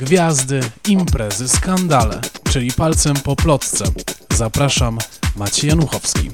Gwiazdy, imprezy, skandale, czyli palcem po plotce. Zapraszam, Maciej Januchowski.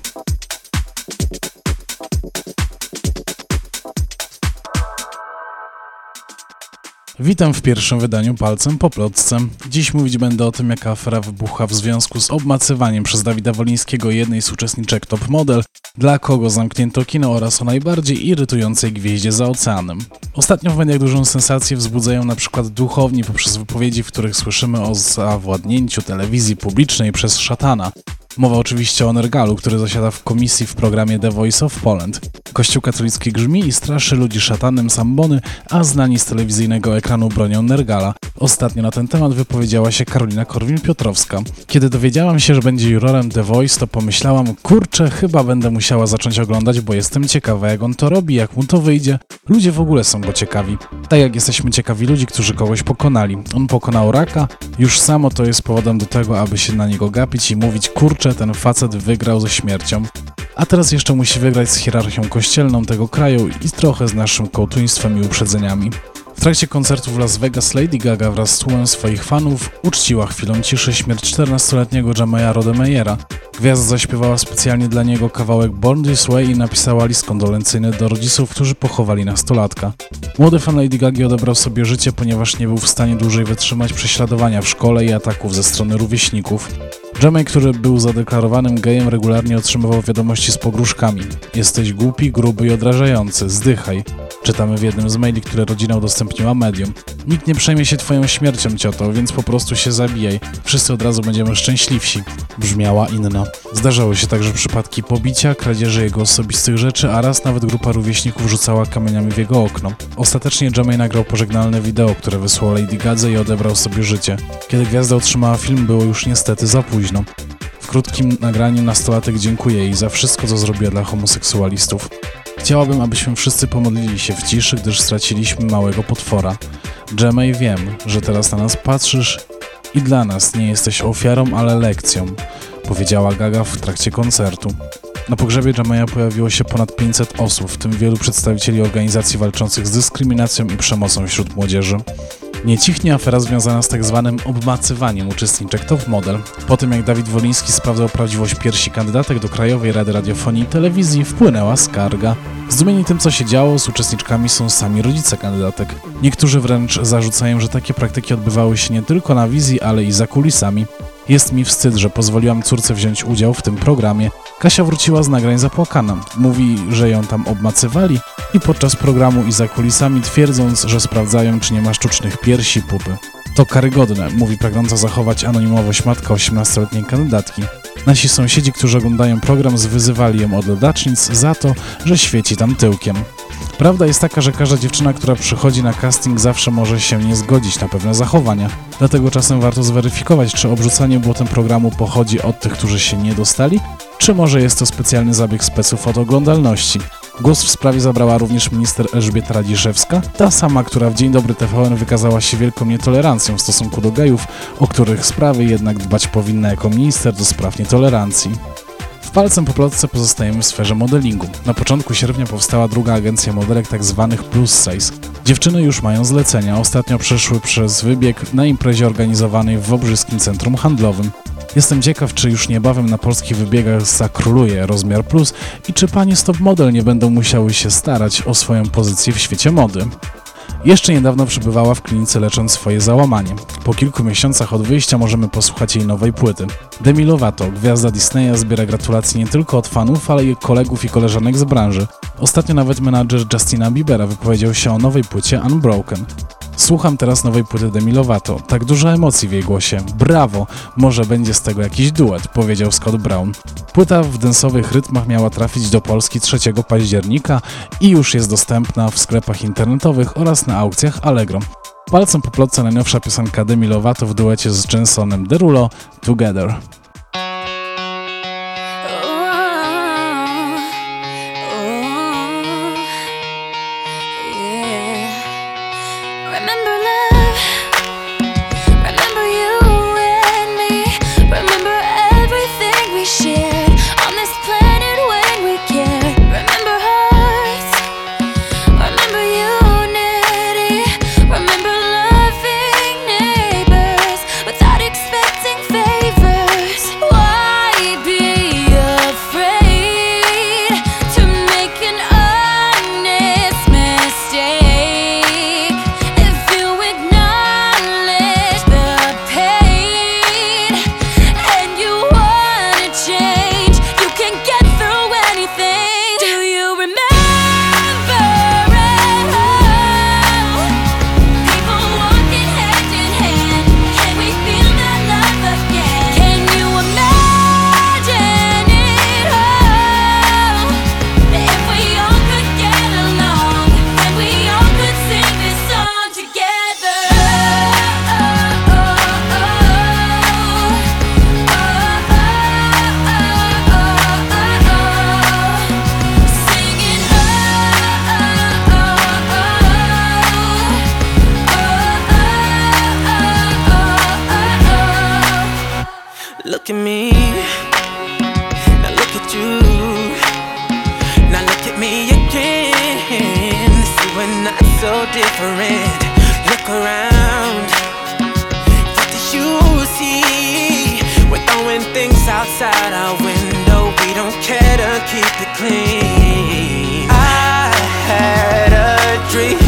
Witam w pierwszym wydaniu Palcem po plotce. Dziś mówić będę o tym, jaka afera wybucha w związku z obmacywaniem przez Dawida Wolińskiego jednej z uczestniczek Top Model, dla kogo zamknięto kino oraz o najbardziej irytującej gwieździe za oceanem. Ostatnio w mediach dużą sensację wzbudzają na przykład duchowni poprzez wypowiedzi, w których słyszymy o zawładnięciu telewizji publicznej przez szatana. Mowa oczywiście o Nergalu, który zasiada w komisji w programie The Voice of Poland. Kościół katolicki grzmi i straszy ludzi szatanem sambony, a znani z telewizyjnego ekranu bronią Nergala. Ostatnio na ten temat wypowiedziała się Karolina Korwin-Piotrowska. Kiedy dowiedziałam się, że będzie jurorem The Voice, to pomyślałam, kurczę, chyba będę musiała zacząć oglądać, bo jestem ciekawa, jak on to robi, jak mu to wyjdzie. Ludzie w ogóle są go ciekawi. Tak jak jesteśmy ciekawi ludzi, którzy kogoś pokonali. On pokonał raka, już samo to jest powodem do tego, aby się na niego gapić i mówić, kurczę, ten facet wygrał ze śmiercią. A teraz jeszcze musi wygrać z hierarchią kościelną tego kraju i trochę z naszym kołtuństwem i uprzedzeniami. W trakcie koncertu w Las Vegas Lady Gaga wraz z tłumem swoich fanów uczciła chwilą ciszy śmierć 14-letniego Jamaya Rodemeyera. Gwiazda zaśpiewała specjalnie dla niego kawałek Born This Way i napisała list kondolencyjny do rodziców, którzy pochowali nastolatka. Młody fan Lady Gagi odebrał sobie życie, ponieważ nie był w stanie dłużej wytrzymać prześladowania w szkole i ataków ze strony rówieśników. Jamie, który był zadeklarowanym gejem, regularnie otrzymywał wiadomości z pogróżkami. Jesteś głupi, gruby i odrażający, zdychaj. Czytamy w jednym z maili, które rodzina udostępniła medium. Nikt nie przejmie się twoją śmiercią, cioto, więc po prostu się zabijaj. Wszyscy od razu będziemy szczęśliwsi. Brzmiała inna. Zdarzały się także przypadki pobicia, kradzieży jego osobistych rzeczy, a raz nawet grupa rówieśników rzucała kamieniami w jego okno. Ostatecznie Jamie nagrał pożegnalne wideo, które wysłał Lady Gadze i odebrał sobie życie. Kiedy gwiazda otrzymała film, było już niestety za późno. W krótkim nagraniu nastolatek dziękuję jej za wszystko, co zrobiła dla homoseksualistów. Chciałabym, abyśmy wszyscy pomodlili się w ciszy, gdyż straciliśmy małego potwora. Jamie, wiem, że teraz na nas patrzysz i dla nas nie jesteś ofiarą, ale lekcją, powiedziała Gaga w trakcie koncertu. Na pogrzebie Jamaya pojawiło się ponad 500 osób, w tym wielu przedstawicieli organizacji walczących z dyskryminacją i przemocą wśród młodzieży. Nie cichnie afera związana z tak zwanym obmacywaniem uczestniczek Top Model. Po tym jak Dawid Woliński sprawdzał prawdziwość piersi kandydatek do Krajowej Rady Radiofonii i Telewizji, wpłynęła skarga. Zdumieni tym, co się działo, z uczestniczkami są sami rodzice kandydatek. Niektórzy wręcz zarzucają, że takie praktyki odbywały się nie tylko na wizji, ale i za kulisami. Jest mi wstyd, że pozwoliłam córce wziąć udział w tym programie. Kasia wróciła z nagrań zapłakana. Mówi, że ją tam obmacywali i podczas programu i za kulisami twierdząc, że sprawdzają, czy nie ma sztucznych piersi pupy. To karygodne, mówi pragnąca zachować anonimowość matka 18-letniej kandydatki. Nasi sąsiedzi, którzy oglądają program, zwyzywali ją od ladacznic za to, że świeci tam tyłkiem. Prawda jest taka, że każda dziewczyna, która przychodzi na casting zawsze może się nie zgodzić na pewne zachowania. Dlatego czasem warto zweryfikować, czy obrzucanie błotem programu pochodzi od tych, którzy się nie dostali, czy może jest to specjalny zabieg speców od oglądalności. Głos w sprawie zabrała również minister Elżbieta Radziszewska, ta sama, która w Dzień Dobry TVN wykazała się wielką nietolerancją w stosunku do gejów, o których sprawy jednak dbać powinna jako minister do spraw nietolerancji. Palcem po plotce pozostajemy w sferze modelingu. Na początku sierpnia powstała druga agencja modelek tzw. Tak plus size. Dziewczyny już mają zlecenia, ostatnio przeszły przez wybieg na imprezie organizowanej w Wobrzyskim Centrum Handlowym. Jestem ciekaw, czy już niebawem na polskich wybiegach zakróluje rozmiar plus i czy panie stop model nie będą musiały się starać o swoją pozycję w świecie mody. Jeszcze niedawno przebywała w klinice lecząc swoje załamanie. Po kilku miesiącach od wyjścia możemy posłuchać jej nowej płyty. Demi Lovato, gwiazda Disneya, zbiera gratulacje nie tylko od fanów, ale i kolegów i koleżanek z branży. Ostatnio nawet menadżer Justina Biebera wypowiedział się o nowej płycie Unbroken. Słucham teraz nowej płyty Demi Lovato. Tak dużo emocji w jej głosie. Brawo! Może będzie z tego jakiś duet, powiedział Scott Brown. Płyta w densowych rytmach miała trafić do Polski 3 października i już jest dostępna w sklepach internetowych oraz na aukcjach Allegro. Palcem po plotce najnowsza piosenka Demi Lovato w duecie z Jensonem Derulo Together. So different. Look around. What do you see? We're throwing things outside our window. We don't care to keep it clean. I had a dream.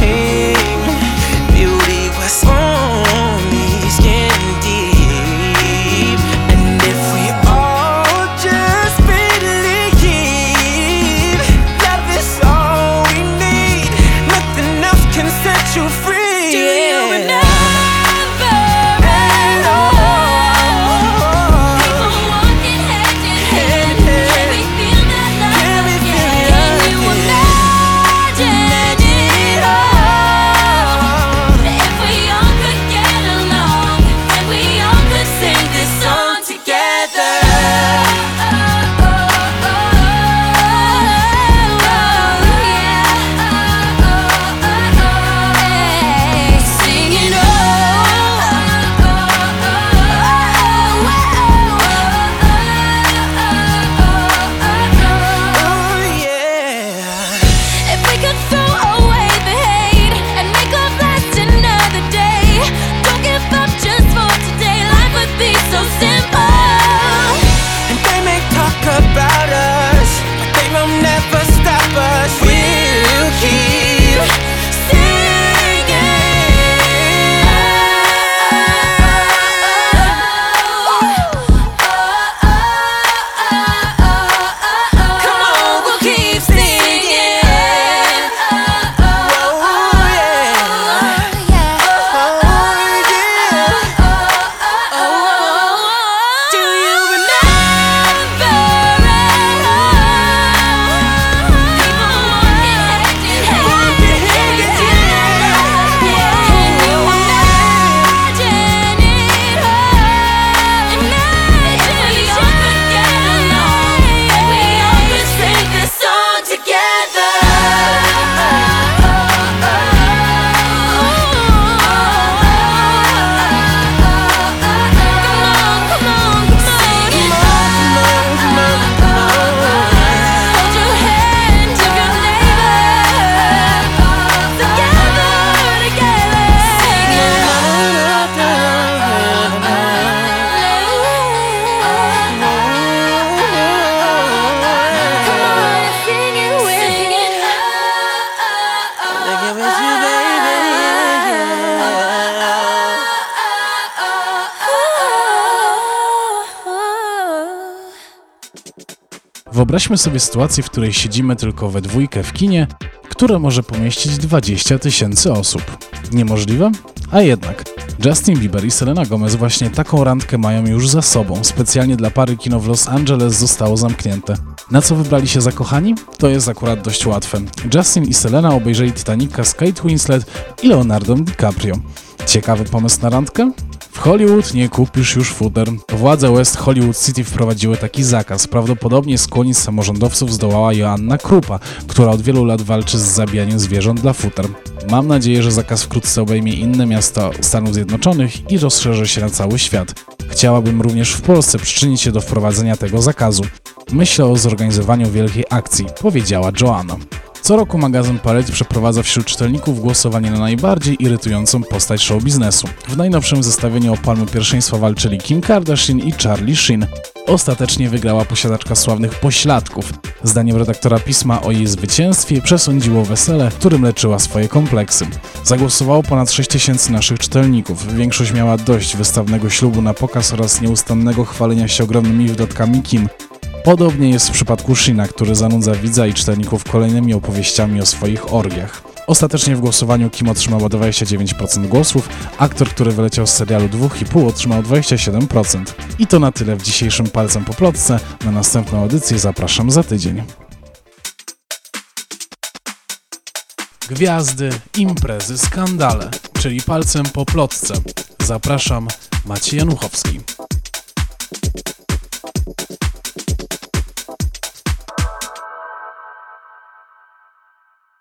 Wyobraźmy sobie sytuację, w której siedzimy tylko we dwójkę w kinie, które może pomieścić 20 tysięcy osób. Niemożliwe? A jednak. Justin Bieber i Selena Gomez właśnie taką randkę mają już za sobą. Specjalnie dla pary kino w Los Angeles zostało zamknięte. Na co wybrali się zakochani? To jest akurat dość łatwe. Justin i Selena obejrzeli Titanica z Kate Winslet i Leonardo DiCaprio. Ciekawy pomysł na randkę? W Hollywood nie kupisz już futer. Władze West Hollywood City wprowadziły taki zakaz. Prawdopodobnie skłonić samorządowców zdołała Joanna Krupa, która od wielu lat walczy z zabijaniem zwierząt dla futer. Mam nadzieję, że zakaz wkrótce obejmie inne miasta Stanów Zjednoczonych i rozszerzy się na cały świat. Chciałabym również w Polsce przyczynić się do wprowadzenia tego zakazu. Myślę o zorganizowaniu wielkiej akcji, powiedziała Joanna. Co roku magazyn Parade przeprowadza wśród czytelników głosowanie na najbardziej irytującą postać show biznesu. W najnowszym zestawieniu o palmy pierwszeństwa walczyli Kim Kardashian i Charlie Sheen. Ostatecznie wygrała posiadaczka sławnych pośladków. Zdaniem redaktora pisma o jej zwycięstwie przesądziło wesele, którym leczyła swoje kompleksy. Zagłosowało ponad 6 tysięcy naszych czytelników. Większość miała dość wystawnego ślubu na pokaz oraz nieustannego chwalenia się ogromnymi wydatkami Kim. Podobnie jest w przypadku Shina, który zanudza widza i czytelników kolejnymi opowieściami o swoich orgiach. Ostatecznie w głosowaniu Kim otrzymała 29% głosów, aktor, który wyleciał z serialu 2,5 otrzymał 27%. I to na tyle w dzisiejszym Palcem po plotce. Na następną edycję zapraszam za tydzień. Gwiazdy, imprezy, skandale, czyli Palcem po plotce. Zapraszam, Maciej Januchowski.